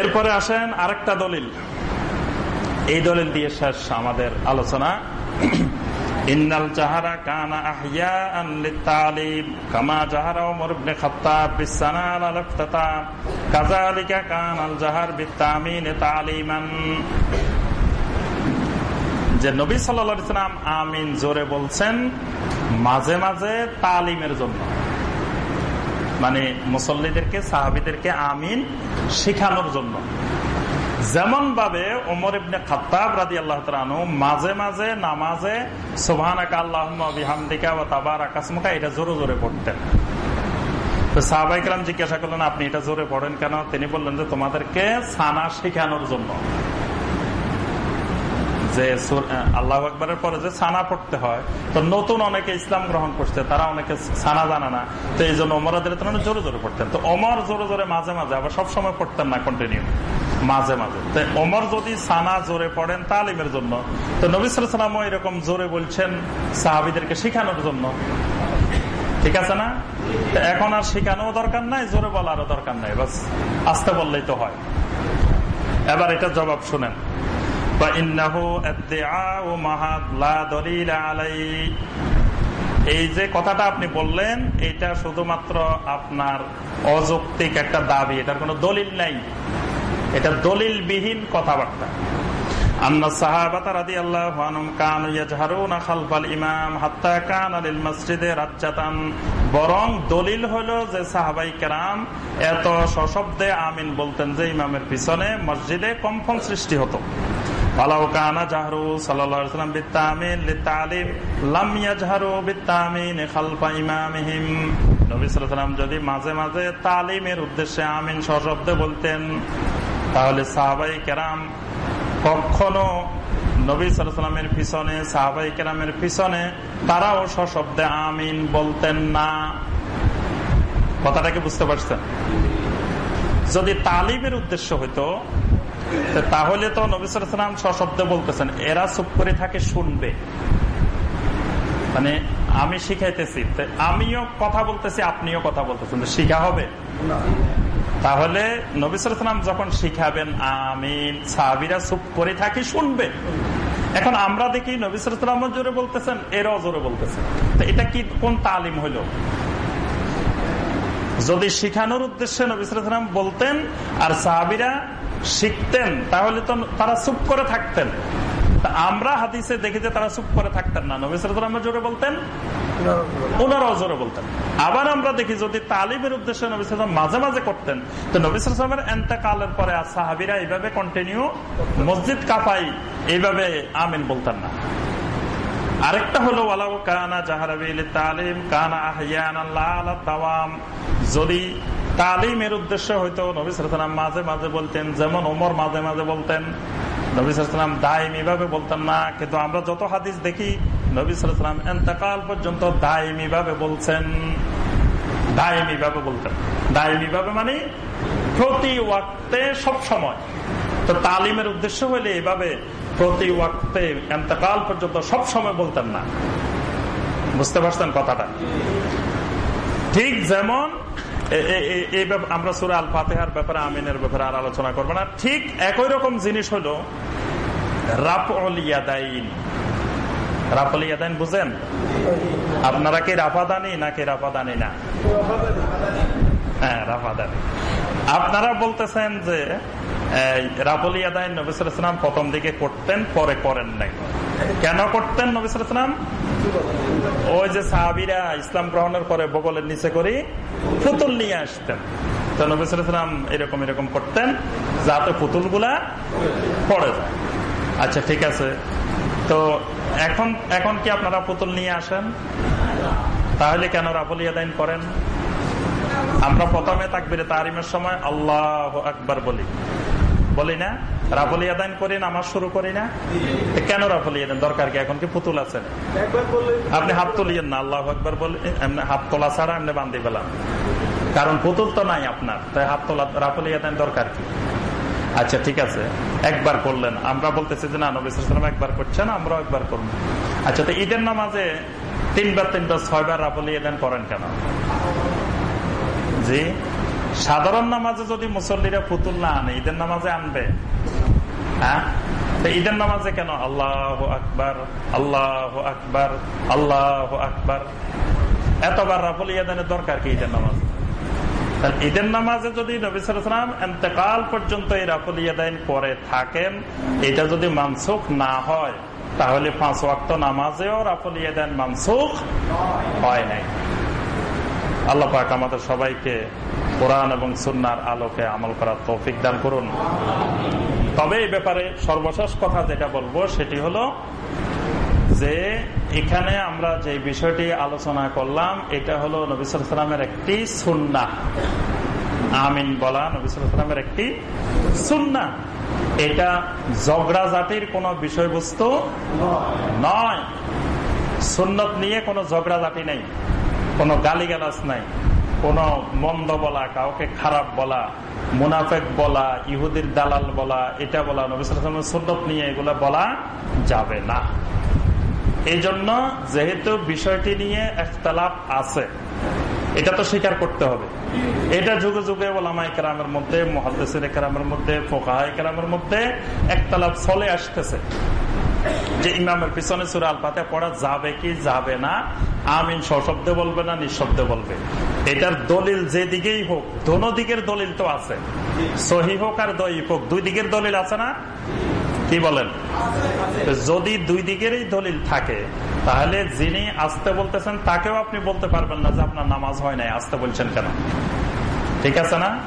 এরপরে আসেন আরেকটা দলিল। এই দলিল দিয়ে শেষ আমাদের আলোচনা। ইন্নাল কানা যে নবী সাল্লাম আমিন জোরে বলছেন, মাঝে মাঝে তালিমের জন্য। মানে মুসল্লিদেরকে, সাহাবিদেরকে আমিন শিখানোর জন্য। যেমন ভাবে ওমর ইবনে খাত্তাব রাজি আল্লাহ মাঝে মাঝে নামাজে সোভানাকা আল্লাহ বিহামদিকা ও তাবার আকাশমুখা এটা জোরে জোরে পড়তেন। জিজ্ঞাসা করলেন, আপনি এটা জোরে পড়েন কেন? তিনি বললেন যে, তোমাদেরকে সানা শেখানোর জন্য। যে আল্লাহ আকবরের পরে যে সানা পড়তে হয়, তো নতুন অনেকে ইসলাম গ্রহণ করছে, তারা অনেকে সানা জানে না, তো এই জন্য অমরাদের জোরে জোরে পড়তেন। তো অমর জোরে জোরে মাঝে মাঝে, আবার সবসময় পড়তেন না কন্টিনিউ মাঝে মাঝে। তো অমর যদি সানা জোরে পড়েন তালিমের জন্য, তো নবিসুল সালামও এরকম জোরে বলছেন সাহাবিদেরকে শিখানোর জন্য। ঠিক আছে না? এখন আর শিখানো দরকার নাই, জোরে বলারও দরকার নাই, বাস আসতে বললেই তো হয়। এবার এটা জবাব শুনেন। এই যে কথাটা আপনি বললেন, এটা শুধুমাত্র আপনার অযৌক্তিক একটা দাবি, এটার কোনো দলিল নাই। এটা দলিল বিহীন কথাবার্তা বরং দলিল হলো যে সাহাবাই কেরাম এত সশব্দে আমিন বলতেন যে ইমামের পিছনে মসজিদে কম্পন সৃষ্টি হতো। যদি মাঝে মাঝে তালিমের উদ্দেশ্যে আমিন সশব্দে বলতেন, তাহলে সাহাবাই কেরাম কখনো নবী সালামের পিছনে সাহাবাই কেরামের পিছনে তারাও সশব্দে আমিন বলতেন না। কথাটাকে বুঝতে পারছেন? যদি তালিমের উদ্দেশ্য হইতো তাহলে তো নবিসাম সশব্দে বলতেছেন এরা চুপ করে থাকে শুনবে। মানে আমি শিখাইতেছি আমিও কথা বলতেছি আপনিও কথা বলতেছেন শিখা হবে? তাহলে নবিসাম যখন শিখাবেন আমিন সাহাবিরা চুপ করে থাকি শুনবে। এখন আমরা দেখি নবিসাম জোরে বলতেছেন এরাও জোরে বলতেছেন। তো এটা কি কোন তালিম হইল? যদি শিখানোর উদ্দেশ্যে নবিসাম বলতেন আর সাহাবিরা শিখতেন, তাহলে তো তারা চুপ করে থাকতেন। আমরা হাদিসে দেখি যে তারা চুপ করে থাকতেন না। নবিসাম জোরে বলতেন? ওনারাও জোরে বলতেন। আবার আমরা দেখি যদি তালিমের উদ্দেশ্যে নবিসাম মাঝে মাঝে করতেন, তো নবিসামের এন্তেকালের পরে আর সাহাবিরা এইভাবে কন্টিনিউ মসজিদ কাপাই এইভাবে আমিন বলতেন না। আরেকটা হলো কানা জাহারাবিল তালিম, কানা আহিয়ান দাওয়াম যদি তালিমের উদ্দেশ্য হয়তো নবিসাম মাঝে মাঝে বলতেন, যেমন ওমর মাঝে মাঝে বলতেন নবিসাম দায়ম এভাবে বলতেন না, কিন্তু আমরা যত হাদিস দেখি নবিসাম এন্তকাল পর্যন্ত দায়মি ভাবে বলছেন, দায়মি বলতেন। দায়মি মানে প্রতি ওয়াক্তে সব সময় তো তালিমের উদ্দেশ্য হইলে এভাবে প্রতি ওয়াক্তে পর্যন্ত সব সময় বলতেন না। বুঝতে পারছেন কথাটা? ঠিক যেমন আমরা সুরা আল ফাতেহার ব্যাপারে, আমিনের ব্যাপারে আর আলোচনা করব না। ঠিক একই রকম জিনিস হলো বুঝেন? আপনারা কি রাফাদানি নাকি রাফাদানি না? হ্যাঁ রাফাদানি। আপনারা বলতেছেন যে রাফলিয়াদাইন নবিসাম প্রথম দিকে করতেন, পরে করেন নাই। কেন করতেন নবিসাম ওই যে সাহাবিরা ইসলাম গ্রহণের পরে বগলের নিচে করি পুতুল নিয়ে আসতেন। তো নবিসাম এরকম এরকম করতেন, যাতে পুতুলগুলা পড়ে যায়। আচ্ছা ঠিক আছে। তো এখন এখন কি আপনারা পুতুল নিয়ে আসেন? তাহলে কেন রাফলিয়াদাইন করেন? আমরা প্রথমে তাকবিরে তারিমের সময় আল্লাহ আকবার বলি। বলি না রাফলি আদান করি নামাজ শুরু করি না। কেন রাফলি আদান দরকার কি? এখন কি পুতুল আছেন আপনি হাত তুলিয়েন না আল্লাহ একবার বলে হাত তোলা ছাড়া এমনি বান্ধি পেলাম। কারণ পুতুল তো নাই আপনার তাই হাত তোলা রাফলি আদান দরকার কি? আচ্ছা ঠিক আছে। একবার করলেন। আমরা বলতেছি যে না নবিসাম একবার করছেন আমরাও একবার করব। আচ্ছা তো ঈদের নামাজে তিনবার তিনবার ছয়বার রাফলি এদেন করেন কেন? জি? সাধারণ নামাজে যদি মুসল্লিরা পুতুল না আনে, ঈদের নামাজে আনবে? হ্যাঁ? ঈদের নামাজে কেন? আল্লাহ আকবার আল্লাহ আকবার আল্লাহ আকবার। এতবার রাফল ইয়াদানের দরকার কি ঈদের নামাজ? ঈদের নামাজে যদি নবিসাম এতেকাল পর্যন্ত এই রাফল ইয়াদাইন করে থাকেন, এটা যদি মানসুখ না হয়, তাহলে পাঁচ ওয়াক্ত নামাজেও রাফল ইয়াদাইন মানসুখ হয় নাই। আল্লাহ পাক আমাদের সবাইকে কোরআন এবং সুন্নার আলোকে আমল করার তৌফিক দান করুন। তবে এই ব্যাপারে সর্বশেষ কথা যেটা বলব, সেটি হলো যে এখানে আমরা যে বিষয়টি আলোচনা করলাম, এটা হলো নবিসামের একটি সুন্না আমিন বলা নবিসামের একটি সুন্না এটা ঝগড়া জাতির কোন বিষয়বস্তু নয়। সুন্নত নিয়ে কোনো ঝগড়া জাতি নেই, কোনো গালিগালাজ নাই। কোন মন্দ বলা, কাউকে খারাপ বলা, মুনাফেক বলা, ইহুদির দালাল বলা, এটা বলা নবিসামের সুন্নত নিয়ে এগুলো বলা যাবে না। এই জন্য যেহেতু বিষয়টি নিয়ে একতলাপ আছে, এটা তো স্বীকার করতে হবে। এটা যুগে যুগে ওলামাই কেরামের মধ্যে মহাদ্দেসের কেরামের মধ্যে, ফোকাহাই কেরামের মধ্যে একতলাপ চলে আসতেছে। যে ইমামের পিছনে সুরা পাতে পড়া যাবে কি যাবে না, আমিন সশব্দে বলবে না, নিঃশব্দে বলবে। এটার দলিল যে দিকেই হোক দোনো দিকের দলিল তো আছে। সহি হোক আর দই হোক, দুই দিকের দলিল আছে না? কি বলেন? যদি দুই দিকেরই দলিল থাকে, তাহলে যিনি আসতে বলতেছেন, তাকেও আপনি বলতে পারবেন না যে আপনার নামাজ হয় নাই, আসতে বলছেন কেন? ঠিক আছে না?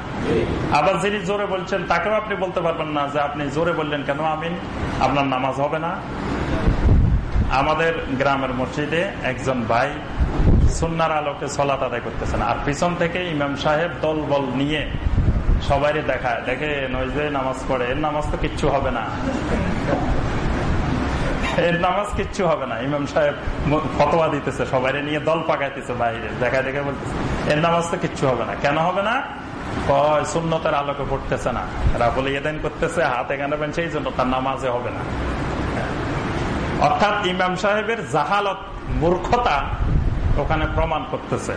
আবার যিনি জোরে বলছেন, তাকেও আপনি বলতে পারবেন না যে আপনি জোরে বললেন কেন? আমিন। আপনার নামাজ হবে না। আমাদের গ্রামের মসজিদে একজন ভাই সুন্নার আলোকে সলাত আদায় করতেছেন। আর পিছন থেকে ইমাম সাহেব দল বল নিয়ে সবাই দেখায়, দেখে যে নামাজ পড়ে, এর নামাজ তো কিচ্ছু হবে না। এর নামাজ কিচ্ছু হবে না। ইমাম সাহেব ফতোয়া দিতেছে সবাই নিয়ে দল পাকাইতেছে বাইরে দেখা দেখে বলতেছে, এর নামাজ তো কিচ্ছু হবে না। কেন হবে না? সুন্নতের আলোকে পড়তেছে না। রাফল ইয়েদেন করতেছে, হাতে গানে বেঞ্চে এই জন্য তার নামাজে হবে না। অর্থাৎ ইমাম সাহেবের জাহালত মূর্খতা ওখানে প্রমাণ করতেছে।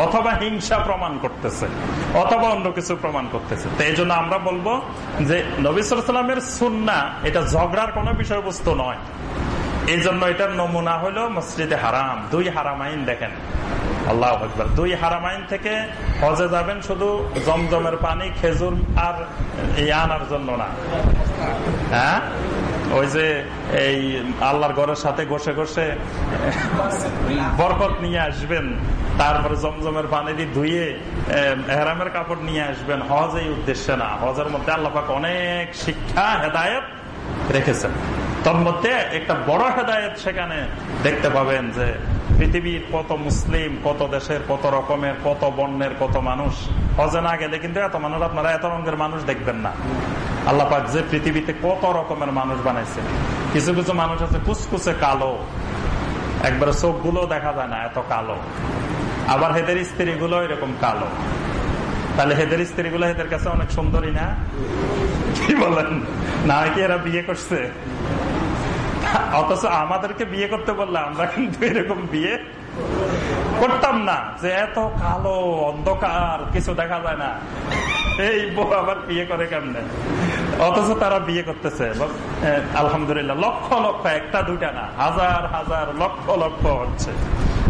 অথবা হিংসা প্রমাণ করতেছে, অথবা অন্য কিছু প্রমাণ করতেছে। তো এই জন্য আমরা বলব যে নবিসামের সুন্না, এটা ঝগড়ার কোন বিষয়বস্তু নয়। এই জন্য এটার নমুনা হলো মসজিদে হারাম। দুই হারাম আইন দেখেন। আল্লাহ আকবর। দুই হারামাইন থেকে হজে যাবেন শুধু জমজমের পানি, খেজুর আর আনার জন্য না। হ্যাঁ? ওই যে এই আল্লাহর ঘরের সাথে ঘষে ঘষে বরকত নিয়ে আসবেন। তারপরে জমজমের পানি দিয়ে ধুয়ে হেরামের কাপড় নিয়ে আসবেন। হজ এই উদ্দেশ্যে না। হজের মধ্যে আল্লাহাক অনেক শিক্ষা, হেদায়ত রেখেছেন। তন্মধ্যে একটা বড় হেদায়ত সেখানে দেখতে পাবেন যে পৃথিবীর কত মুসলিম, কত দেশের কত রকমের, কত বর্ণের কত মানুষ। হজে না গেলে কিন্তু এত মানুষ, আপনারা এত রঙের মানুষ দেখবেন না। আল্লাপাক যে পৃথিবীতে কত রকমের মানুষ বানাইছে। কিছু কিছু মানুষ আছে কুচকুচে কালো। একবারে চোখগুলো দেখা যায় না, এত কালো। আবার হেদের স্ত্রী গুলো এরকম কালো। তাহলে হেদের স্ত্রী গুলো হেদের কাছে অনেক সুন্দরী না? কি বলেন? না, কি এরা বিয়ে করছে? অথচ আমাদেরকে বিয়ে করতে বললে আমরা কিন্তু এরকম বিয়ে করতাম না, যে এত কালো, অন্ধকার, কিছু দেখা যায় না। এই বউ আবার বিয়ে করে কেমনে? অথচ তারা বিয়ে করতেছে। আলহামদুলিল্লাহ, লক্ষ লক্ষ, একটা, দুইটা না, হাজার হাজার, লক্ষ লক্ষ হচ্ছে।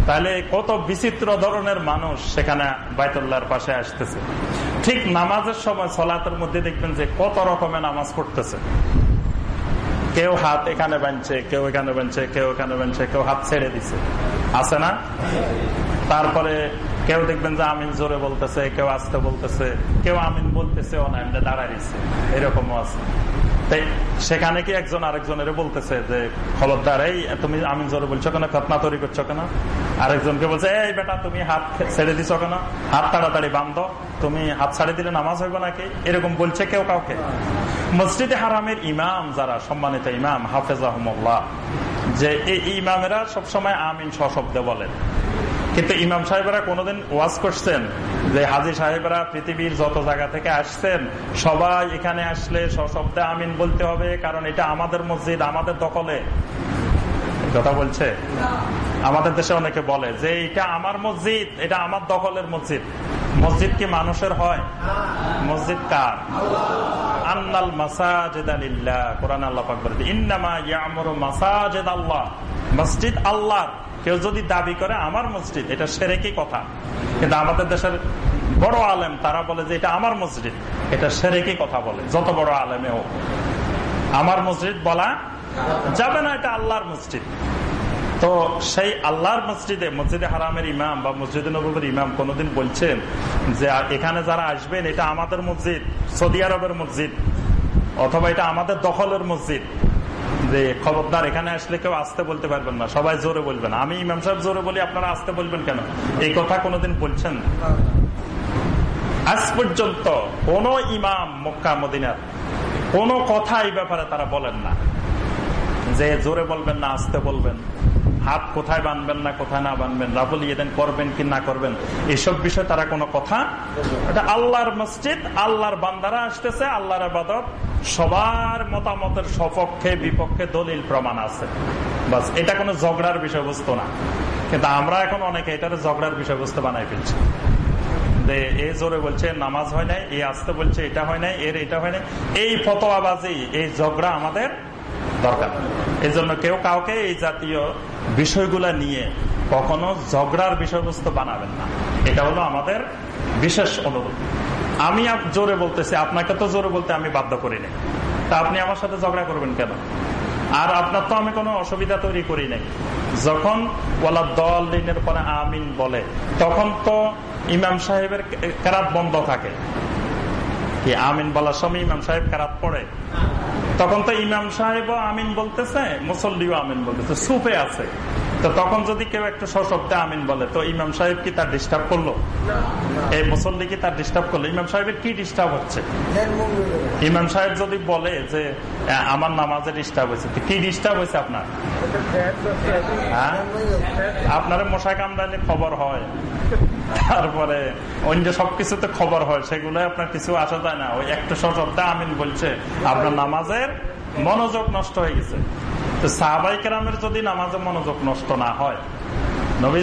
তাহলে কত বিচিত্র ধরনের মানুষ সেখানে বাইতুল্লাহর পাশে আসতেছে। ঠিক নামাজের সময় সলাতের মধ্যে দেখবেন যে কত রকমের নামাজ পড়তেছে। কেউ হাত এখানে বানছে কেউ এখানে বানছে কেউ এখানে বানছে কেউ হাত ছেড়ে দিছে। আছে না? তারপরে কেউ দেখবেন যে আমিন জোরে বলতেছে, কেউ আসতে বলতেছে, কেউ আমিন বলতেছে অনায়নে দাঁড়াইছে। এরকমও আছে। সেখানে কি একজন আরেকজনের বলতেছে যে খবরদার এই তুমি আমিন জোরে বলছো কেন? খতনা তৈরি করছ কেন? আরেকজনকে বলছে, এই বেটা, তুমি হাত ছেড়ে দিছো কেন? হাত তাড়াতাড়ি বান্ধ তুমি হাত ছাড়ে দিলে নামাজ হইব নাকি? এরকম বলছে কেউ কাউকে। মসজিদে হারামের ইমাম যারা, সম্মানিত ইমাম হাফেজ আহমুল্লাহ যে এই ইমামেরা সবসময় আমিন সশব্দে বলেন। কিন্তু ইমাম সাহেবরা কোনোদিন ওয়াজ করছেন যে হাজি সাহেবরা পৃথিবীর যত জায়গা থেকে আসছেন, সবাই এখানে আসলে সশব্দে আমিন বলতে হবে, কারণ এটা আমাদের মসজিদ, আমাদের দখলে। কথা বলছে? আমাদের দেশে অনেকে বলে যে এটা আমার মসজিদ, এটা আমার দখলের মসজিদ। মসজিদ কি মানুষের হয়? মসজিদ কার? আন্নাল মাসাজেদ আলিল্লাহ কোরআন আল্লাহ ইন্নামা ইয়ামুরু মাসাজেদ আল্লাহ। মসজিদ আল্লাহর। কেউ যদি দাবি করে আমার মসজিদ, এটা সেরেকি কথা? কিন্তু আমাদের দেশের বড় আলেম, তারা বলে যে এটা আমার মসজিদ, এটা সেরেকি কথা বলে? যত বড় আলেমে হোক। আমার মসজিদ বলা যাবে না, এটা আল্লাহর মসজিদ। তো সেই আল্লাহর মসজিদে মসজিদে হারামের ইমাম বা মসজিদে নবীর ইমাম কোনদিন বলছেন যে এখানে যারা আসবেন, এটা আমাদের মসজিদ, সৌদি আরবের মসজিদ, অথবা এটা আমাদের দখলের মসজিদ। যে খবরদার, এখানে আসলে কেউ আসতে বলতে পারবেন না। সবাই জোরে বলবেন। আমি ইমাম সাহেব জোরে বলি, আপনারা আসতে বলবেন কেন? এই কথা কোনোদিন বলছেন আজ পর্যন্ত কোন ইমাম মক্কা, মদিনার কোন কথা এই ব্যাপারে তারা বলেন না। যে জোরে বলবেন না, আসতে বলবেন। হাত কোথায় বানবেন না, কোথায় না বানবেন, রাবুল ইয়েদেন করবেন কি না করবেন, এসব বিষয়ে তারা কোনো কথা এটা আল্লাহর মসজিদ, আল্লাহর বান্দারা আসতেছে, আল্লাহর আবাদত, সবার মতামতের সপক্ষে, বিপক্ষে দলিল প্রমাণ আছে। বাস, এটা কোনো ঝগড়ার বিষয়বস্তু না। কিন্তু আমরা এখন অনেকে এটার ঝগড়ার বিষয়বস্তু বানাই ফেলছি। এ জোরে বলছে, নামাজ হয় নাই, এ আসতে বলছে, এটা হয় নাই, এর এটা হয় নাই, এই ফতোয়াবাজি, এই ঝগড়া আমাদের দরকার। এই জন্য কেউ কাউকে এই জাতীয় বিষয়গুলা নিয়ে কখনো ঝগড়ার বিষয়বস্তু বানাবেন না। এটা হলো আমাদের বিশেষ অনুরোধ। আমি জোরে বলতেছি, আপনাকে তো জোরে বলতে আমি বাধ্য করি নাই। তা আপনি আমার সাথে ঝগড়া করবেন কেন? আর আপনার তো আমি কোনো অসুবিধা তৈরি করি নাই। যখন ওলা দল দিনের পরে আমিন বলে, তখন তো ইমাম সাহেবের কেরাত বন্ধ থাকে। আমিন বলার সময় ইমাম সাহেব কেরাত পড়ে? তখন তো ইমাম সাহেব আমিন বলতেছে, মুসল্লিও আমিন বলতেছে, সুফে আছে। তো তখন যদি কেউ একটু সশব্দে আমিন বলে, তো ইমাম সাহেব কি তার ডিস্টার্ব করল? এই মুসল্লি কি তার ডিস্টার্ব করল? ইমাম সাহেবের কি ডিস্টার্ব হচ্ছে? ইমাম সাহেব যদি বলে যে আমার নামাজে ডিস্টার্ব হয়েছে কি ডিস্টার্ব হয়েছে আপনার? হ্যাঁ? আপনার মশা কামড়ালে খবর হয়। তারপরে অন্য সবকিছুতে খবর হয় সেগুলো আপনার কিছু আসা যায় না। ওই একটু সশব্দে আমিন বলছে, আপনার নামাজের মনোযোগ নষ্ট হয়ে গেছে। তো সাহাবাই কেরামের যদি নামাজে মনোযোগ নষ্ট না হয়, নবী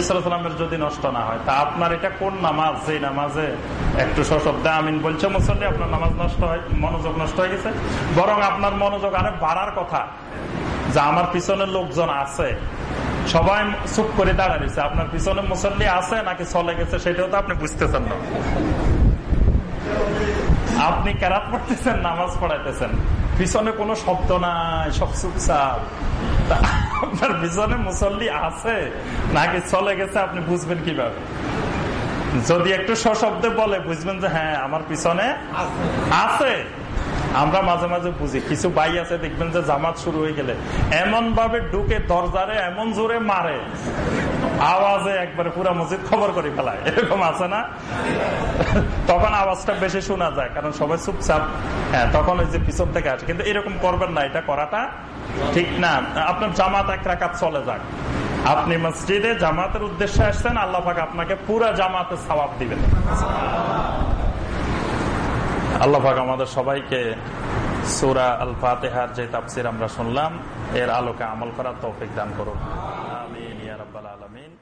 যদি নষ্ট না হয়, তা আপনার এটা কোন নামাজ? যে নামাজে একটু সশব্দে আমিন বলছে মুসল্লি, আপনার নামাজ নষ্ট হয়, মনোযোগ নষ্ট হয়ে গেছে। বরং আপনার মনোযোগ আরে বাড়ার কথা, যে আমার পিছনে লোকজন আছে সবাই চুপ করে দাঁড়াইছে আপনার পিছনে মুসল্লি আছে নাকি চলে গেছে সেটাও তো আপনি বুঝতেছেন না। আপনি কেরাত পড়তেছেন, নামাজ পড়াইতেছেন। পিছনে কোনো শব্দ নাই, সব চুপচাপ। আপনার পিছনে মুসল্লি আছে নাকি চলে গেছে আপনি বুঝবেন কীভাবে? যদি একটু সশব্দে বলে বুঝবেন যে হ্যাঁ আমার পিছনে আছে। আমরা মাঝে মাঝে বুঝি, কিছু ভাই আছে, দেখবেন যে জামাত শুরু হয়ে গেলে এমন ভাবে ঢুকে দরজারে, এমন জোরে মারে, আওয়াজে একবারে পুরা মসজিদ খবর করে ফেলায়। এরকম আছে না? তখন আওয়াজটা বেশি শোনা যায়, কারণ সবাই চুপচাপ হ্যাঁ তখন ওই যে পিছন থেকে আসে। কিন্তু এরকম করবেন না, এটা করাটা ঠিক না। আপনার জামাত এক রাকাত চলে যাক। আপনি মসজিদে জামাতের উদ্দেশ্যে আসছেন, আল্লাহ আপনাকে পুরা জামাতে সবাব দিবেন। আল্লাহ পাক আমাদের সবাইকে সুরা আল ফাতেহার যে তাফসির আমরা শুনলাম, এর আলোকে আমল করার তৌফিক দান করুন। আমিন, ইয়া আলমিন আলামিন।